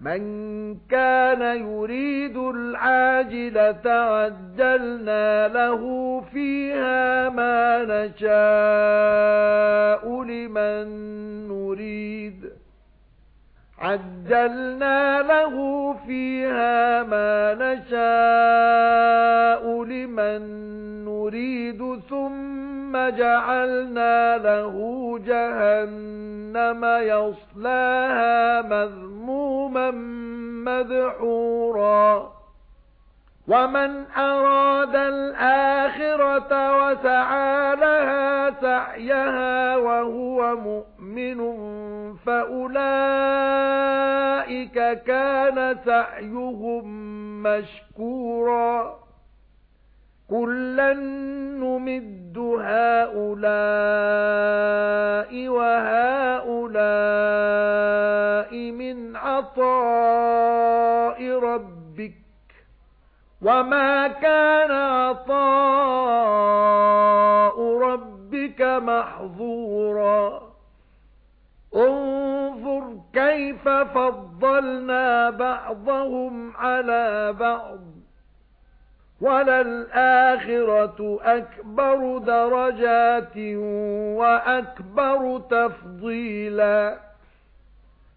مَنْ كَانَ يُرِيدُ الْعَاجِلَةَ عَجَّلْنَا لَهُ فِيهَا مَا نَشَاءُ لِمَن نُّرِيدُ عَجَّلْنَا لَهُ فِيهَا مَا نَشَاءُ لِمَن نُّرِيدُ جَعَلْنَا لَهُ جَهَنَّمَ يَصْلَاهَا مَذْمُومًا مَّدْحُورًا. وَمَنْ أَرَادَ الْآخِرَةَ وَسَعَى لَهَا سَعْيَهَا وَهُوَ مُؤْمِنٌ فَأُولَئِكَ كَانَ سَعْيُهُم مَّشْكُورًا. كُلًّا نُّمِدُّ هَؤُلَاءِ وَهَؤُلَاءِ مِنْ عَطَاءِ رَبِّكَ وَمَا كَانَ عَطَاءُ رَبِّكَ مَحْظُورًا انظُرْ كَيْفَ فَضَّلْنَا بَعْضَهُمْ عَلَى بَعْضٍ وَلَلْآخِرَةُ أَكْبَرُ دَرَجَاتٍ وَأَكْبَرُ تَفْضِيلًا.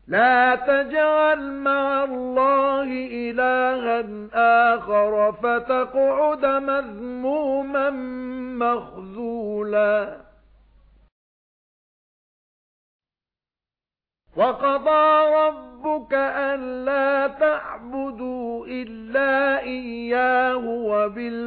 لَا تَجْعَلْ مَعَ اللَّهِ إِلَٰهًا آخَرَ فَتَقْعُدَ مَذْمُومًا مَّخْذُولًا. وَقَضَى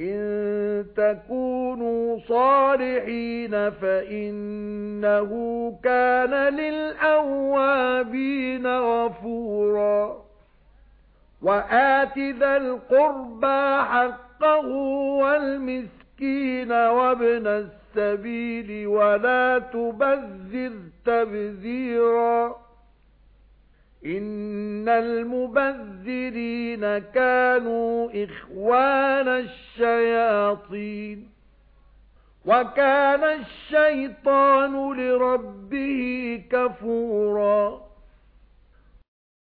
إِن تَكُونُوا صَالِحِينَ فَإِنَّهُ كَانَ لِلْأَوَّابِينَ غَفُورًا. وَآتِ ذَا الْقُرْبَى حَقَّهُ وَالْمِسْكِينَ وَابْنَ السَّبِيلِ وَلَا تُبَذِّرْ تَبْذِيرًا. إِنَّ الْمُبَذِّرِينَ كَانُوا إِخْوَانَ الشَّيَاطِينِ وَكَانَ الشَّيْطَانُ لِرَبِّهِ كَفُورًا